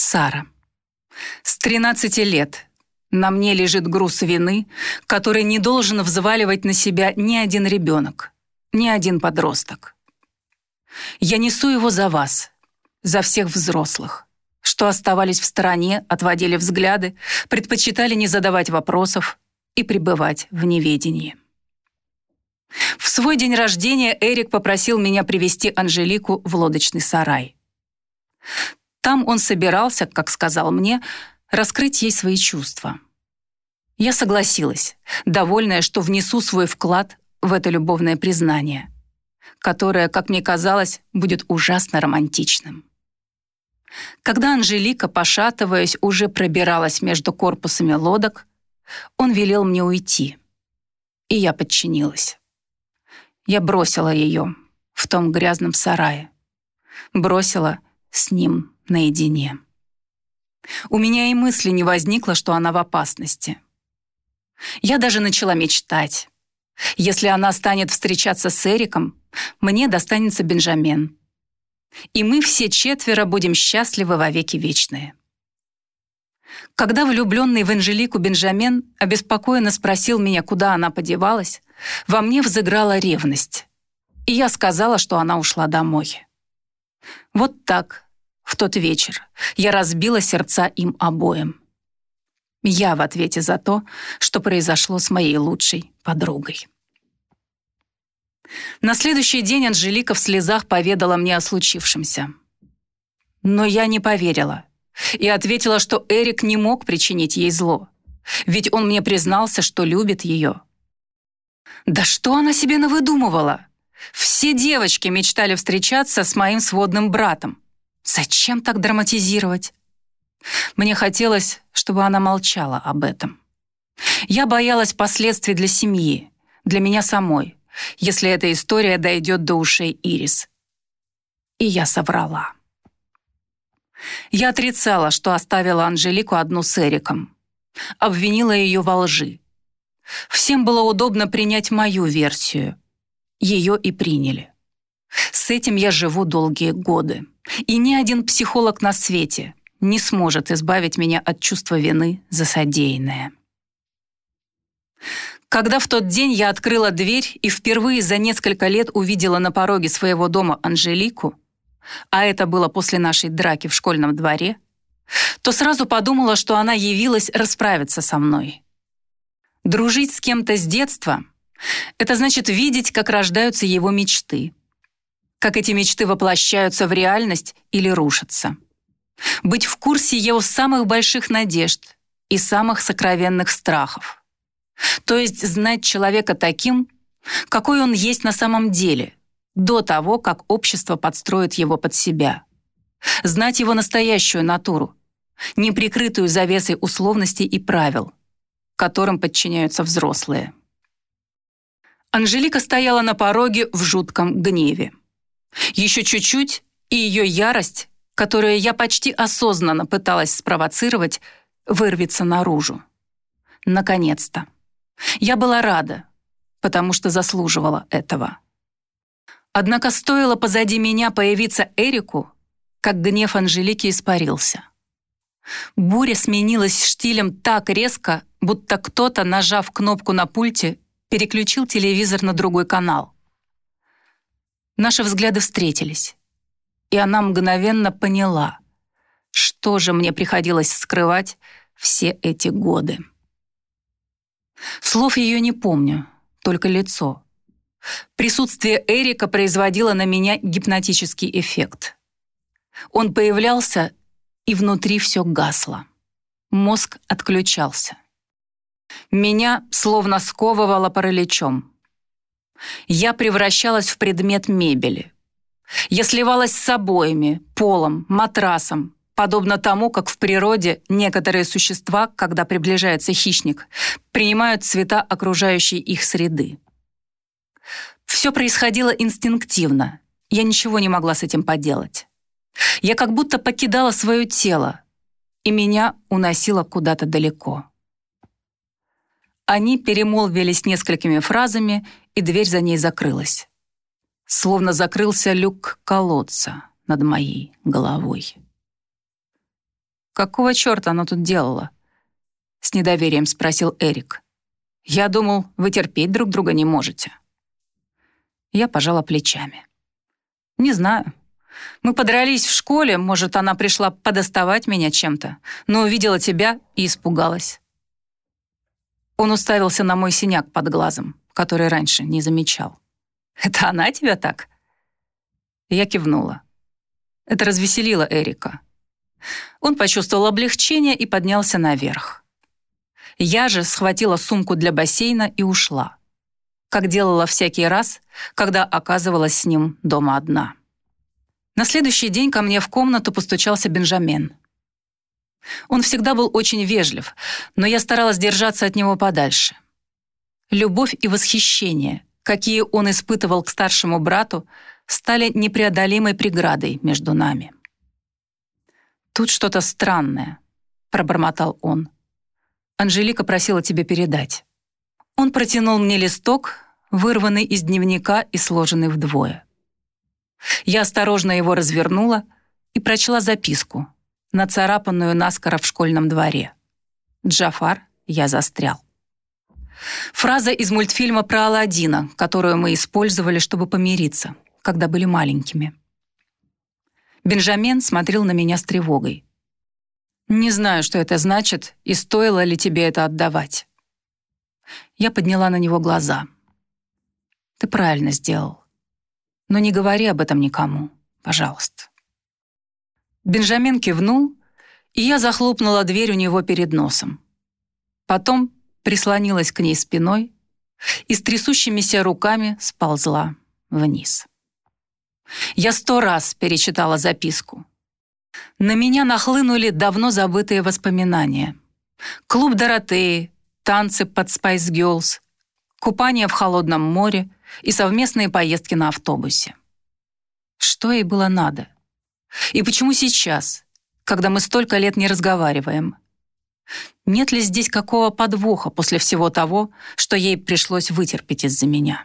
Сара. С 13 лет на мне лежит груз вины, который не должен взваливать на себя ни один ребенок, ни один подросток. Я несу его за вас, за всех взрослых, что оставались в стороне, отводили взгляды, предпочитали не задавать вопросов и пребывать в неведении. В свой день рождения Эрик попросил меня привести Анжелику в лодочный сарай. Там он собирался, как сказал мне, раскрыть ей свои чувства. Я согласилась, довольная, что внесу свой вклад в это любовное признание, которое, как мне казалось, будет ужасно романтичным. Когда Анжелика, пошатываясь, уже пробиралась между корпусами лодок, он велел мне уйти. И я подчинилась. Я бросила ее в том грязном сарае. Бросила с ним наедине. У меня и мысли не возникло, что она в опасности. Я даже начала мечтать. Если она станет встречаться с Эриком, мне достанется Бенджамен. И мы все четверо будем счастливы во веки вечные. Когда влюбленный в Анжелику Бенджамен обеспокоенно спросил меня, куда она подевалась, во мне взыграла ревность. И я сказала, что она ушла домой. Вот так, в тот вечер, я разбила сердца им обоим. Я в ответе за то, что произошло с моей лучшей подругой. На следующий день Анжелика в слезах поведала мне о случившемся. Но я не поверила и ответила, что Эрик не мог причинить ей зло, ведь он мне признался, что любит ее. Да что она себе навыдумывала? Все девочки мечтали встречаться с моим сводным братом. Зачем так драматизировать? Мне хотелось, чтобы она молчала об этом. Я боялась последствий для семьи, для меня самой, если эта история дойдет до ушей Ирис. И я соврала. Я отрицала, что оставила Анжелику одну с Эриком. Обвинила ее во лжи. Всем было удобно принять мою версию. Ее и приняли. С этим я живу долгие годы. И ни один психолог на свете не сможет избавить меня от чувства вины за содеянное. Когда в тот день я открыла дверь и впервые за несколько лет увидела на пороге своего дома Анжелику, а это было после нашей драки в школьном дворе, то сразу подумала, что она явилась расправиться со мной. Дружить с кем-то с детства — это значит видеть, как рождаются его мечты, как эти мечты воплощаются в реальность или рушатся. Быть в курсе его самых больших надежд и самых сокровенных страхов. То есть знать человека таким, какой он есть на самом деле — до того, как общество подстроит его под себя. Знать его настоящую натуру, не прикрытую завесой условностей и правил, которым подчиняются взрослые. Анжелика стояла на пороге в жутком гневе. Еще чуть-чуть, и ее ярость, которую я почти осознанно пыталась спровоцировать, вырвется наружу. Наконец-то. Я была рада, потому что заслуживала этого. Однако стоило позади меня появиться Эрику, как гнев Анжелики испарился. Буря сменилась штилем так резко, будто кто-то, нажав кнопку на пульте, переключил телевизор на другой канал. Наши взгляды встретились, и она мгновенно поняла, что же мне приходилось скрывать все эти годы. Слов ее не помню, только лицо — Присутствие Эрика производило на меня гипнотический эффект. Он появлялся, и внутри все гасло. Мозг отключался. Меня словно сковывало параличом. Я превращалась в предмет мебели. Я сливалась с обоями, полом, матрасом, подобно тому, как в природе некоторые существа, когда приближается хищник, принимают цвета окружающей их среды. Все происходило инстинктивно. Я ничего не могла с этим поделать. Я как будто покидала свое тело, и меня уносило куда-то далеко. Они перемолвились несколькими фразами, и дверь за ней закрылась. Словно закрылся люк колодца над моей головой. Какого черта она тут делала? С недоверием спросил Эрик. Я думал, вы терпеть друг друга не можете. Я пожала плечами. Не знаю. Мы подрались в школе, может, она пришла подоставать меня чем-то, но увидела тебя и испугалась. Он уставился на мой синяк под глазом, который раньше не замечал. «Это она тебя так?» Я кивнула. Это развеселило Эрика. Он почувствовал облегчение и поднялся наверх. Я же схватила сумку для бассейна и ушла, как делала всякий раз, когда оказывалась с ним дома одна. На следующий день ко мне в комнату постучался Бенджамен. Он всегда был очень вежлив, но я старалась держаться от него подальше. Любовь и восхищение, какие он испытывал к старшему брату, стали непреодолимой преградой между нами. «Тут что-то странное», — пробормотал он. «Анжелика просила тебе передать». Он протянул мне листок, вырванный из дневника и сложенный вдвое. Я осторожно его развернула и прочла записку, нацарапанную наскоро в школьном дворе. «Джафар, я застрял». Фраза из мультфильма про Аладдина, которую мы использовали, чтобы помириться, когда были маленькими. Бенджамен смотрел на меня с тревогой. «Не знаю, что это значит, и стоило ли тебе это отдавать». Я подняла на него глаза. «Ты правильно сделал. Но не говори об этом никому, пожалуйста». Бенджамин кивнул, и я захлопнула дверь у него перед носом. Потом прислонилась к ней спиной и с трясущимися руками сползла вниз. Я сто раз перечитала записку. На меня нахлынули давно забытые воспоминания. Клуб Доротеи, танцы под Spice Girls, купание в холодном море и совместные поездки на автобусе. Что ей было надо? И почему сейчас, когда мы столько лет не разговариваем? Нет ли здесь какого подвоха после всего того, что ей пришлось вытерпеть из-за меня?»